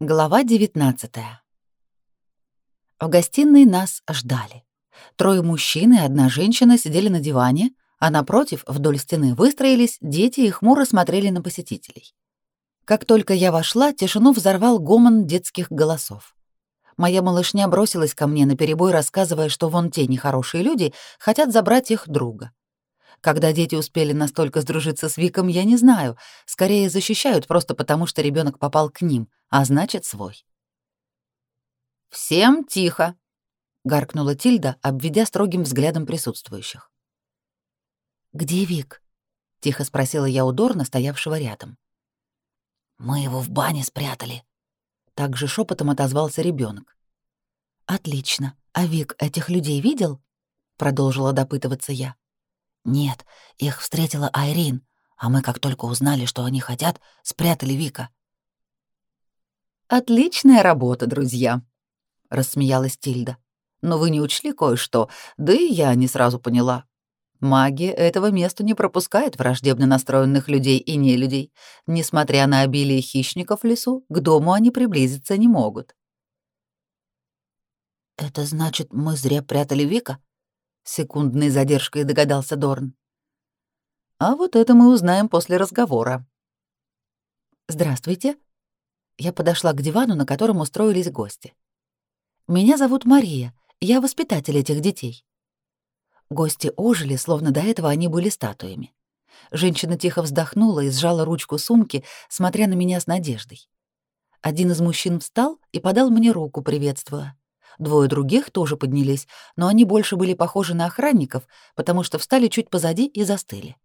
Глава 19 В гостиной нас ждали. Трое мужчин и одна женщина сидели на диване, а напротив, вдоль стены, выстроились дети и хмуро смотрели на посетителей. Как только я вошла, тишину взорвал гомон детских голосов. Моя малышня бросилась ко мне наперебой, рассказывая, что вон те нехорошие люди хотят забрать их друга. Когда дети успели настолько сдружиться с Виком, я не знаю. Скорее защищают просто потому, что ребенок попал к ним, а значит, свой. «Всем тихо!» — гаркнула Тильда, обведя строгим взглядом присутствующих. «Где Вик?» — тихо спросила я у Дорна, стоявшего рядом. «Мы его в бане спрятали», — также шепотом отозвался ребенок. «Отлично. А Вик этих людей видел?» — продолжила допытываться я. «Нет, их встретила Айрин, а мы, как только узнали, что они хотят, спрятали Вика». «Отличная работа, друзья», — рассмеялась Тильда. «Но вы не учли кое-что, да и я не сразу поняла. Магия этого места не пропускает враждебно настроенных людей и нелюдей. Несмотря на обилие хищников в лесу, к дому они приблизиться не могут». «Это значит, мы зря прятали Вика?» Секундной задержкой догадался Дорн. А вот это мы узнаем после разговора. Здравствуйте. Я подошла к дивану, на котором устроились гости. Меня зовут Мария, я воспитатель этих детей. Гости ожили, словно до этого они были статуями. Женщина тихо вздохнула и сжала ручку сумки, смотря на меня с надеждой. Один из мужчин встал и подал мне руку, приветствуя. Двое других тоже поднялись, но они больше были похожи на охранников, потому что встали чуть позади и застыли.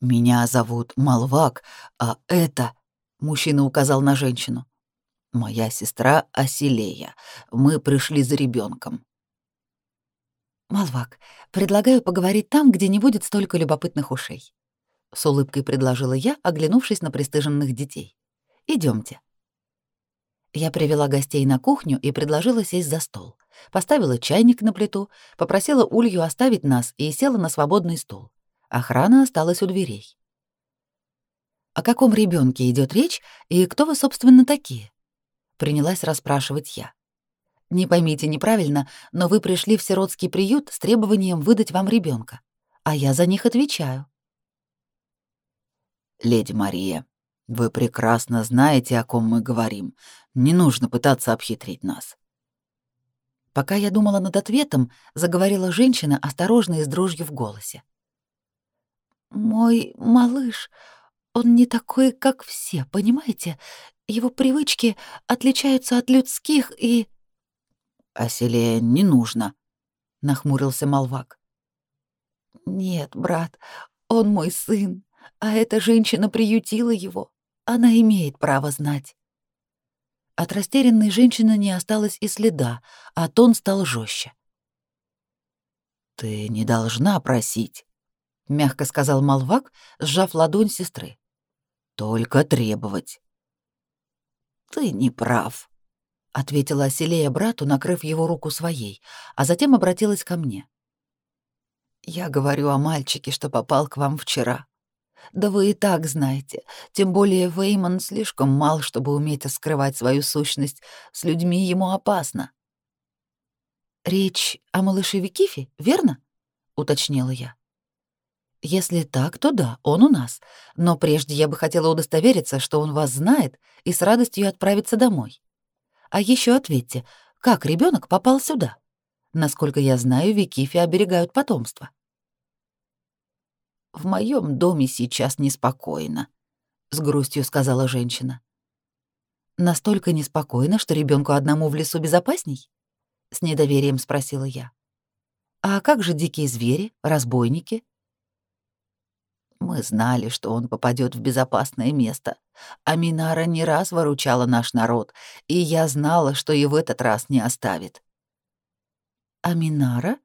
«Меня зовут Малвак, а это...» — мужчина указал на женщину. «Моя сестра Асилея. Мы пришли за ребенком. «Малвак, предлагаю поговорить там, где не будет столько любопытных ушей», — с улыбкой предложила я, оглянувшись на пристыженных детей. Идемте. Я привела гостей на кухню и предложила сесть за стол. Поставила чайник на плиту, попросила Улью оставить нас и села на свободный стул. Охрана осталась у дверей. «О каком ребенке идет речь и кто вы, собственно, такие?» Принялась расспрашивать я. «Не поймите неправильно, но вы пришли в сиротский приют с требованием выдать вам ребенка, а я за них отвечаю». «Леди Мария, вы прекрасно знаете, о ком мы говорим. Не нужно пытаться обхитрить нас. Пока я думала над ответом, заговорила женщина, осторожно и с дрожью в голосе. «Мой малыш, он не такой, как все, понимаете? Его привычки отличаются от людских и...» «Оселе не нужно», — нахмурился Малвак. «Нет, брат, он мой сын, а эта женщина приютила его. Она имеет право знать. От растерянной женщины не осталось и следа, а тон стал жестче. «Ты не должна просить», — мягко сказал Малвак, сжав ладонь сестры. «Только требовать». «Ты не прав», — ответила Оселея брату, накрыв его руку своей, а затем обратилась ко мне. «Я говорю о мальчике, что попал к вам вчера. Да вы и так знаете. Тем более Вейман слишком мал, чтобы уметь скрывать свою сущность. С людьми ему опасно. «Речь о малыше Викифе, верно?» — уточнила я. «Если так, то да, он у нас. Но прежде я бы хотела удостовериться, что он вас знает и с радостью отправиться домой. А еще ответьте, как ребенок попал сюда? Насколько я знаю, Викифи оберегают потомство». В моем доме сейчас неспокойно, с грустью сказала женщина. Настолько неспокойно, что ребенку одному в лесу безопасней? С недоверием спросила я. А как же дикие звери, разбойники? Мы знали, что он попадет в безопасное место. А Минара не раз выручала наш народ, и я знала, что и в этот раз не оставит. А Минара?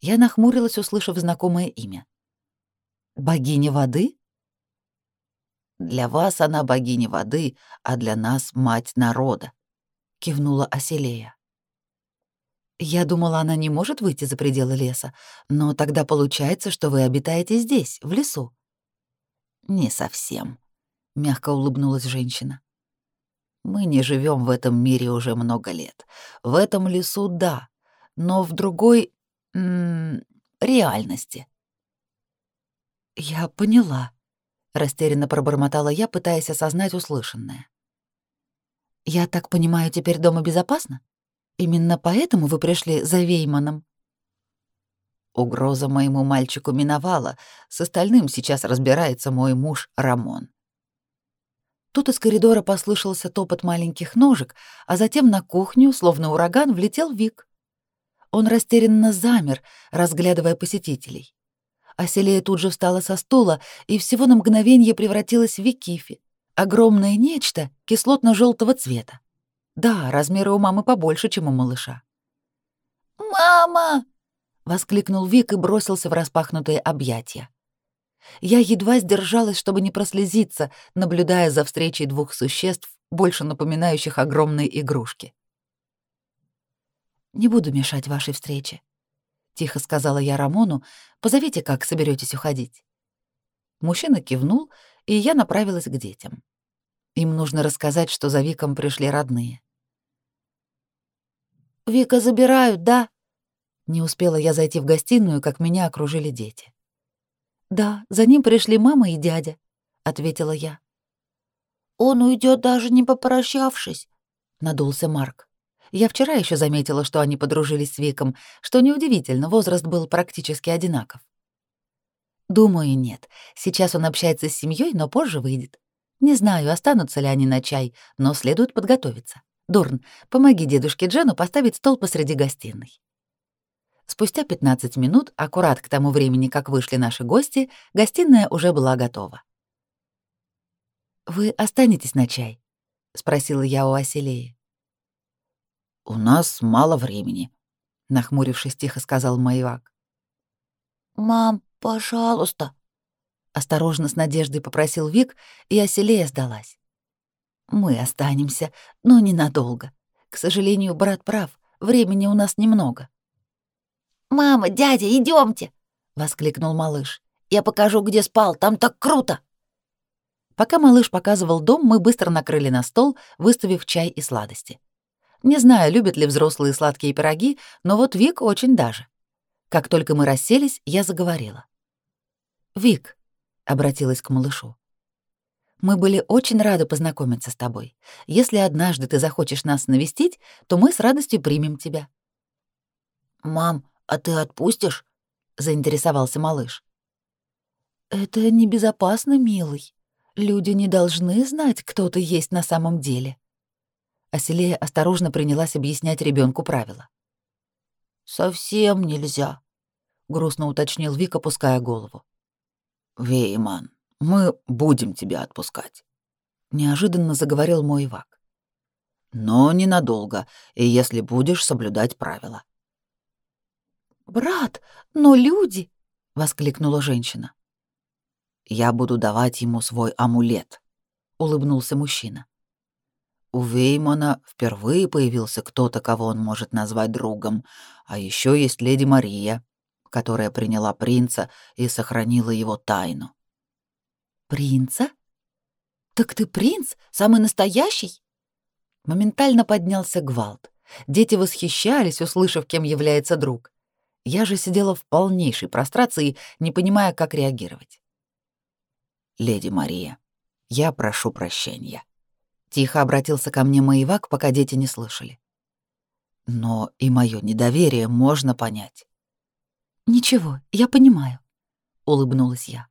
Я нахмурилась, услышав знакомое имя. Богиня воды? Для вас она богиня воды, а для нас мать народа, кивнула Оселея. Я думала, она не может выйти за пределы леса, но тогда получается, что вы обитаете здесь, в лесу. Не совсем, мягко улыбнулась женщина. Мы не живем в этом мире уже много лет. В этом лесу — да, но в другой... М реальности. «Я поняла», — растерянно пробормотала я, пытаясь осознать услышанное. «Я так понимаю, теперь дома безопасно? Именно поэтому вы пришли за Вейманом?» Угроза моему мальчику миновала, с остальным сейчас разбирается мой муж Рамон. Тут из коридора послышался топот маленьких ножек, а затем на кухню, словно ураган, влетел Вик. Он растерянно замер, разглядывая посетителей. Аселия тут же встала со стула и всего на мгновение превратилась в Викифи. Огромное нечто кислотно желтого цвета. Да, размеры у мамы побольше, чем у малыша. «Мама!» — воскликнул Вик и бросился в распахнутые объятия. Я едва сдержалась, чтобы не прослезиться, наблюдая за встречей двух существ, больше напоминающих огромные игрушки. «Не буду мешать вашей встрече», — тихо сказала я Рамону, — «позовите, как соберетесь уходить». Мужчина кивнул, и я направилась к детям. Им нужно рассказать, что за Виком пришли родные. «Вика забирают, да?» Не успела я зайти в гостиную, как меня окружили дети. «Да, за ним пришли мама и дядя», — ответила я. «Он уйдет даже не попрощавшись», — надулся Марк. Я вчера еще заметила, что они подружились с Виком, что неудивительно, возраст был практически одинаков. Думаю, нет. Сейчас он общается с семьей, но позже выйдет. Не знаю, останутся ли они на чай, но следует подготовиться. Дорн, помоги дедушке Джену поставить стол посреди гостиной. Спустя 15 минут, аккурат к тому времени, как вышли наши гости, гостиная уже была готова. «Вы останетесь на чай?» — спросила я у Аселеи. «У нас мало времени», — нахмурившись тихо сказал Майвак. «Мам, пожалуйста», — осторожно с надеждой попросил Вик, и Аселея сдалась. «Мы останемся, но ненадолго. К сожалению, брат прав, времени у нас немного». «Мама, дядя, идемте! воскликнул малыш. «Я покажу, где спал, там так круто!» Пока малыш показывал дом, мы быстро накрыли на стол, выставив чай и сладости. Не знаю, любят ли взрослые сладкие пироги, но вот Вик очень даже. Как только мы расселись, я заговорила. «Вик», — обратилась к малышу, — «мы были очень рады познакомиться с тобой. Если однажды ты захочешь нас навестить, то мы с радостью примем тебя». «Мам, а ты отпустишь?» — заинтересовался малыш. «Это небезопасно, милый. Люди не должны знать, кто ты есть на самом деле». Аселея осторожно принялась объяснять ребенку правила. «Совсем нельзя», — грустно уточнил Вик, опуская голову. «Вейман, мы будем тебя отпускать», — неожиданно заговорил мой Ивак. «Но ненадолго, и если будешь соблюдать правила». «Брат, но люди!» — воскликнула женщина. «Я буду давать ему свой амулет», — улыбнулся мужчина. У Веймана впервые появился кто-то, кого он может назвать другом, а еще есть леди Мария, которая приняла принца и сохранила его тайну. «Принца? Так ты принц? Самый настоящий?» Моментально поднялся гвалт. Дети восхищались, услышав, кем является друг. Я же сидела в полнейшей прострации, не понимая, как реагировать. «Леди Мария, я прошу прощения», Тихо обратился ко мне Маевак, пока дети не слышали. Но и мое недоверие можно понять. «Ничего, я понимаю», — улыбнулась я.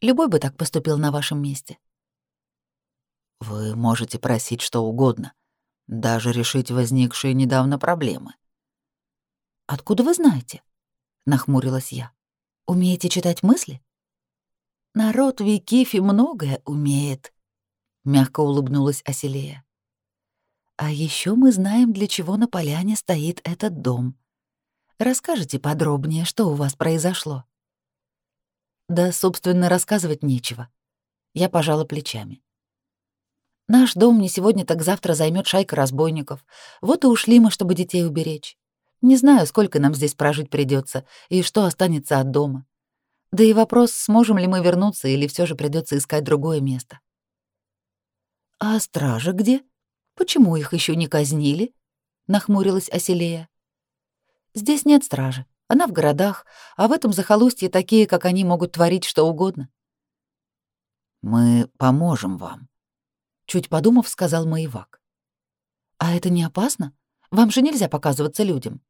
«Любой бы так поступил на вашем месте». «Вы можете просить что угодно, даже решить возникшие недавно проблемы». «Откуда вы знаете?» — нахмурилась я. «Умеете читать мысли?» «Народ Викифи многое умеет», мягко улыбнулась Аселея. А еще мы знаем, для чего на поляне стоит этот дом. Расскажите подробнее, что у вас произошло. Да, собственно, рассказывать нечего. Я пожала плечами. Наш дом не сегодня, так завтра займет шайка разбойников. Вот и ушли мы, чтобы детей уберечь. Не знаю, сколько нам здесь прожить придется и что останется от дома. Да и вопрос, сможем ли мы вернуться или все же придется искать другое место. «А стража где?» Почему их еще не казнили? нахмурилась Оселея. Здесь нет стражи. Она в городах, а в этом захолустье такие, как они, могут творить что угодно. Мы поможем вам, чуть подумав, сказал Маевак. А это не опасно? Вам же нельзя показываться людям.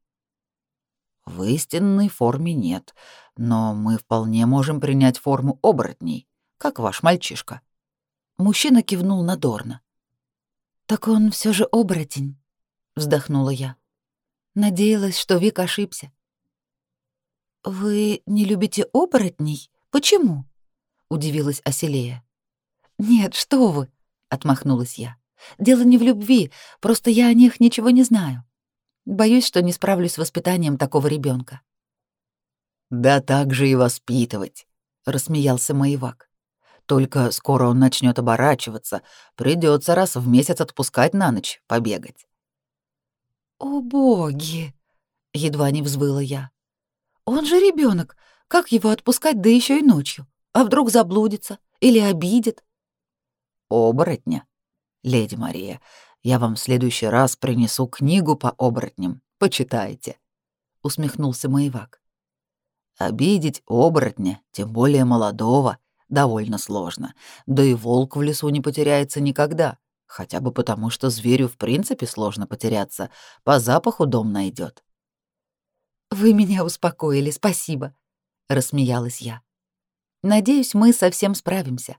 В истинной форме нет, но мы вполне можем принять форму оборотней, как ваш мальчишка. Мужчина кивнул на Дорна. Так он все же оборотень, вздохнула я. Надеялась, что Вик ошибся. Вы не любите оборотней? Почему? удивилась Оселея. Нет, что вы, отмахнулась я. Дело не в любви, просто я о них ничего не знаю. Боюсь, что не справлюсь с воспитанием такого ребенка. Да так же и воспитывать, рассмеялся Маевак. Только скоро он начнет оборачиваться, придется раз в месяц отпускать на ночь, побегать. О боги! едва не взвыла я. Он же ребенок, как его отпускать, да еще и ночью? А вдруг заблудится или обидит? Оборотня, леди Мария, я вам в следующий раз принесу книгу по оборотням. Почитайте», — усмехнулся Маевак. «Обидеть оборотня, тем более молодого, довольно сложно. Да и волк в лесу не потеряется никогда, хотя бы потому, что зверю в принципе сложно потеряться, по запаху дом найдет. «Вы меня успокоили, спасибо», — рассмеялась я. «Надеюсь, мы совсем справимся».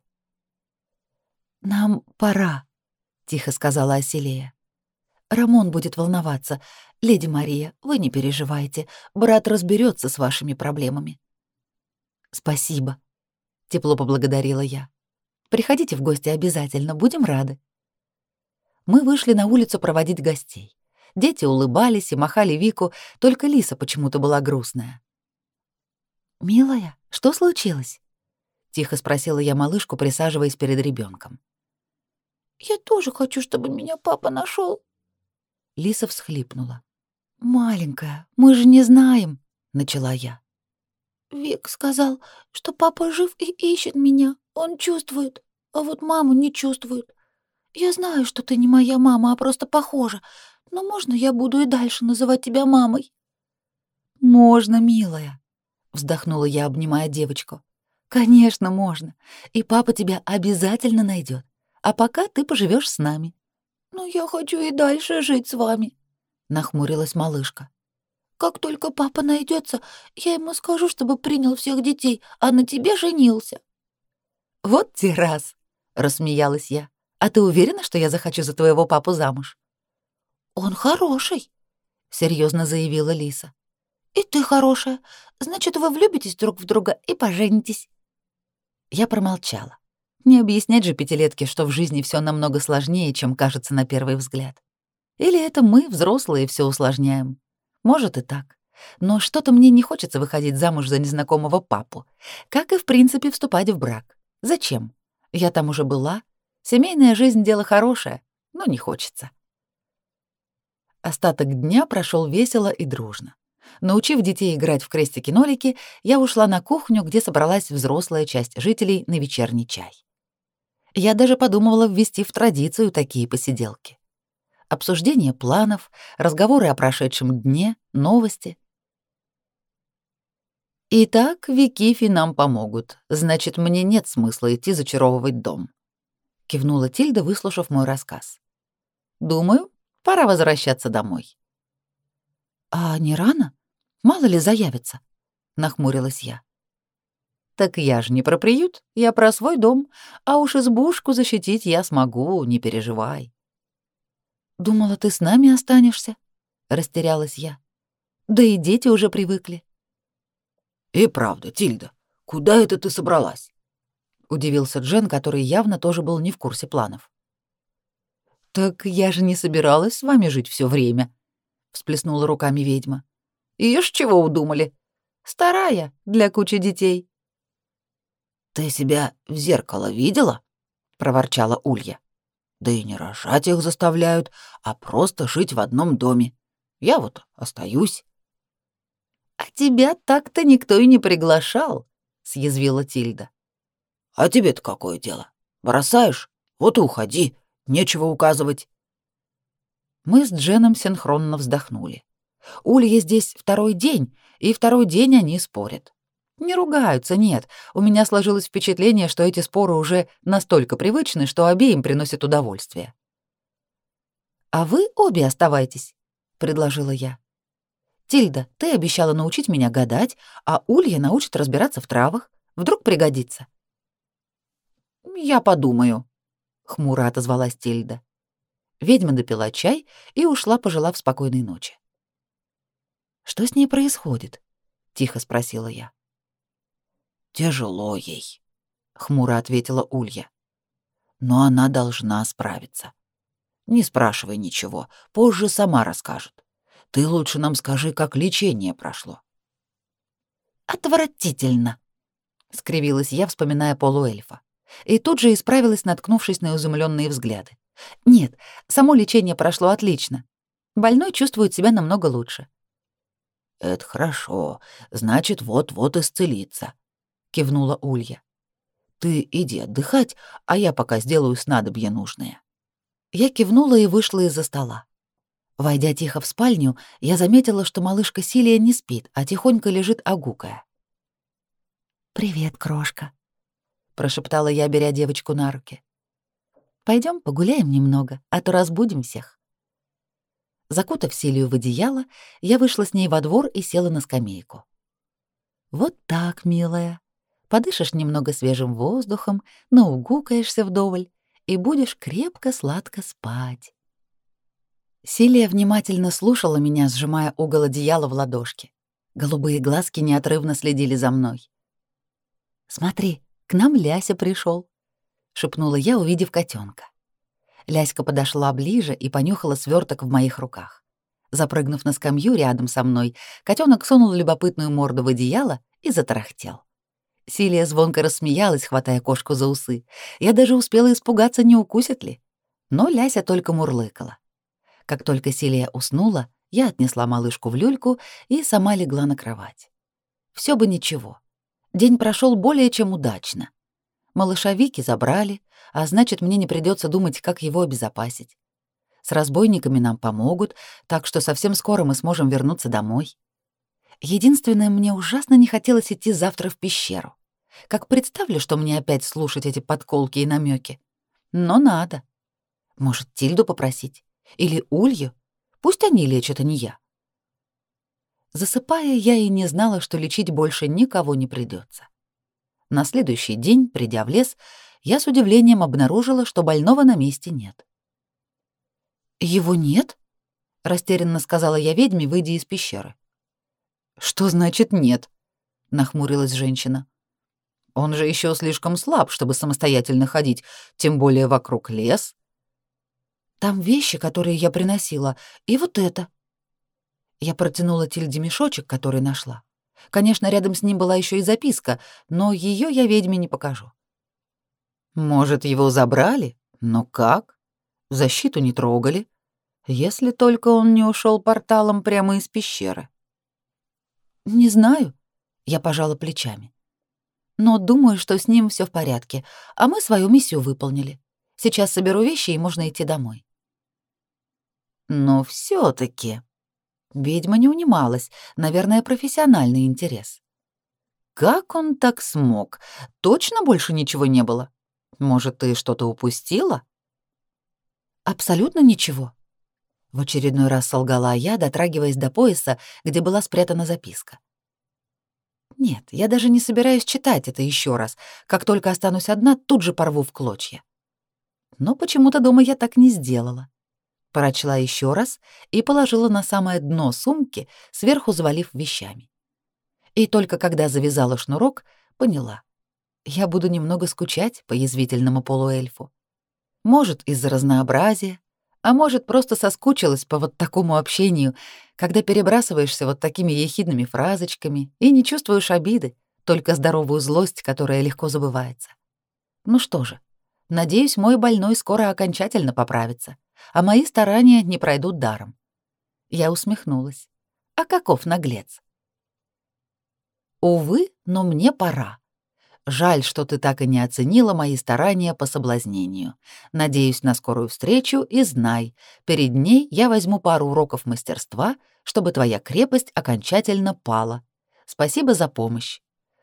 «Нам пора», тихо сказала Оселея. Рамон будет волноваться. Леди Мария, вы не переживайте. Брат разберется с вашими проблемами. Спасибо, тепло поблагодарила я. Приходите в гости обязательно, будем рады. Мы вышли на улицу проводить гостей. Дети улыбались и махали Вику, только Лиса почему-то была грустная. «Милая, что случилось?» — тихо спросила я малышку, присаживаясь перед ребенком. Я тоже хочу, чтобы меня папа нашел. Лиса всхлипнула. Маленькая, мы же не знаем, начала я. Вик сказал, что папа жив и ищет меня. Он чувствует, а вот маму не чувствует. Я знаю, что ты не моя мама, а просто похожа. Но можно я буду и дальше называть тебя мамой? Можно, милая, вздохнула я, обнимая девочку. Конечно, можно. И папа тебя обязательно найдет а пока ты поживешь с нами». «Но я хочу и дальше жить с вами», — нахмурилась малышка. «Как только папа найдется, я ему скажу, чтобы принял всех детей, а на тебе женился». «Вот те раз», — рассмеялась я. «А ты уверена, что я захочу за твоего папу замуж?» «Он хороший», — серьезно заявила Лиса. «И ты хорошая. Значит, вы влюбитесь друг в друга и поженитесь». Я промолчала. Не объяснять же пятилетке, что в жизни все намного сложнее, чем кажется на первый взгляд. Или это мы, взрослые, все усложняем. Может и так. Но что-то мне не хочется выходить замуж за незнакомого папу. Как и, в принципе, вступать в брак. Зачем? Я там уже была. Семейная жизнь — дело хорошее, но не хочется. Остаток дня прошел весело и дружно. Научив детей играть в крестики-нолики, я ушла на кухню, где собралась взрослая часть жителей на вечерний чай. Я даже подумывала ввести в традицию такие посиделки. Обсуждение планов, разговоры о прошедшем дне, новости. «Итак, Викифи нам помогут. Значит, мне нет смысла идти зачаровывать дом», — кивнула Тильда, выслушав мой рассказ. «Думаю, пора возвращаться домой». «А не рано? Мало ли заявится?» — нахмурилась я. Так я же не про приют, я про свой дом, а уж избушку защитить я смогу, не переживай. Думала, ты с нами останешься, растерялась я. Да и дети уже привыкли. И правда, Тильда, куда это ты собралась? удивился Джен, который явно тоже был не в курсе планов. Так я же не собиралась с вами жить все время, всплеснула руками ведьма. Ишь, чего удумали? Старая для кучи детей. «Ты себя в зеркало видела?» — проворчала Улья. «Да и не рожать их заставляют, а просто жить в одном доме. Я вот остаюсь». «А тебя так-то никто и не приглашал», — съязвила Тильда. «А тебе-то какое дело? Бросаешь? Вот и уходи, нечего указывать». Мы с Дженом синхронно вздохнули. Улья здесь второй день, и второй день они спорят. Не ругаются, нет. У меня сложилось впечатление, что эти споры уже настолько привычны, что обеим приносят удовольствие. «А вы обе оставайтесь», — предложила я. «Тильда, ты обещала научить меня гадать, а Улья научит разбираться в травах. Вдруг пригодится». «Я подумаю», — хмуро отозвалась Тильда. Ведьма допила чай и ушла, пожелав спокойной ночи. «Что с ней происходит?» — тихо спросила я. «Тяжело ей», — хмуро ответила Улья. «Но она должна справиться. Не спрашивай ничего, позже сама расскажет. Ты лучше нам скажи, как лечение прошло». «Отвратительно», — скривилась я, вспоминая полуэльфа. И тут же исправилась, наткнувшись на изумленные взгляды. «Нет, само лечение прошло отлично. Больной чувствует себя намного лучше». «Это хорошо. Значит, вот-вот исцелится», — кивнула Улья. «Ты иди отдыхать, а я пока сделаю снадобье нужное». Я кивнула и вышла из-за стола. Войдя тихо в спальню, я заметила, что малышка Силия не спит, а тихонько лежит огукая. «Привет, крошка», — прошептала я, беря девочку на руки. Пойдем погуляем немного, а то разбудим всех». Закутав Силию в одеяло, я вышла с ней во двор и села на скамейку. «Вот так, милая», подышишь немного свежим воздухом, наугукаешься вдоволь и будешь крепко-сладко спать. Силия внимательно слушала меня, сжимая угол одеяла в ладошке. Голубые глазки неотрывно следили за мной. «Смотри, к нам Ляся пришел, шепнула я, увидев котенка. Ляська подошла ближе и понюхала сверток в моих руках. Запрыгнув на скамью рядом со мной, котенок сунул любопытную морду в одеяло и затарахтел. Силия звонко рассмеялась, хватая кошку за усы. Я даже успела испугаться, не укусит ли. Но Ляся только мурлыкала. Как только Силия уснула, я отнесла малышку в люльку и сама легла на кровать. Все бы ничего. День прошел более чем удачно. Малыша Вики забрали, а значит, мне не придется думать, как его обезопасить. С разбойниками нам помогут, так что совсем скоро мы сможем вернуться домой. Единственное, мне ужасно не хотелось идти завтра в пещеру. Как представлю, что мне опять слушать эти подколки и намеки. Но надо. Может, Тильду попросить? Или Улью? Пусть они лечат, а не я. Засыпая, я и не знала, что лечить больше никого не придется. На следующий день, придя в лес, я с удивлением обнаружила, что больного на месте нет. «Его нет?» — растерянно сказала я ведьме, выйдя из пещеры. «Что значит нет?» — нахмурилась женщина. «Он же еще слишком слаб, чтобы самостоятельно ходить, тем более вокруг лес». «Там вещи, которые я приносила, и вот это». Я протянула Тильде мешочек, который нашла. Конечно, рядом с ним была еще и записка, но ее я ведьме не покажу. Может, его забрали? Но как? Защиту не трогали. Если только он не ушел порталом прямо из пещеры. Не знаю, я пожала плечами. Но думаю, что с ним все в порядке, а мы свою миссию выполнили. Сейчас соберу вещи, и можно идти домой. Но все таки Ведьма не унималась, наверное, профессиональный интерес. Как он так смог? Точно больше ничего не было? Может, ты что-то упустила? Абсолютно ничего. В очередной раз солгала я, дотрагиваясь до пояса, где была спрятана записка. Нет, я даже не собираюсь читать это еще раз. Как только останусь одна, тут же порву в клочья. Но почему-то дома я так не сделала. Прочла еще раз и положила на самое дно сумки, сверху завалив вещами. И только когда завязала шнурок, поняла. Я буду немного скучать по язвительному полуэльфу. Может, из-за разнообразия, а может, просто соскучилась по вот такому общению, когда перебрасываешься вот такими ехидными фразочками и не чувствуешь обиды, только здоровую злость, которая легко забывается. Ну что же, надеюсь, мой больной скоро окончательно поправится, а мои старания не пройдут даром. Я усмехнулась. А каков наглец? Увы, но мне пора. Жаль, что ты так и не оценила мои старания по соблазнению. Надеюсь на скорую встречу и знай, перед ней я возьму пару уроков мастерства, чтобы твоя крепость окончательно пала. Спасибо за помощь.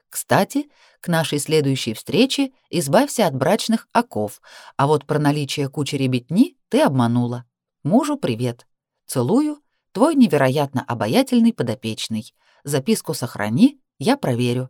Кстати, к нашей следующей встрече избавься от брачных оков, а вот про наличие кучи ребятни ты обманула. Мужу привет. Целую, твой невероятно обаятельный подопечный. Записку сохрани, я проверю.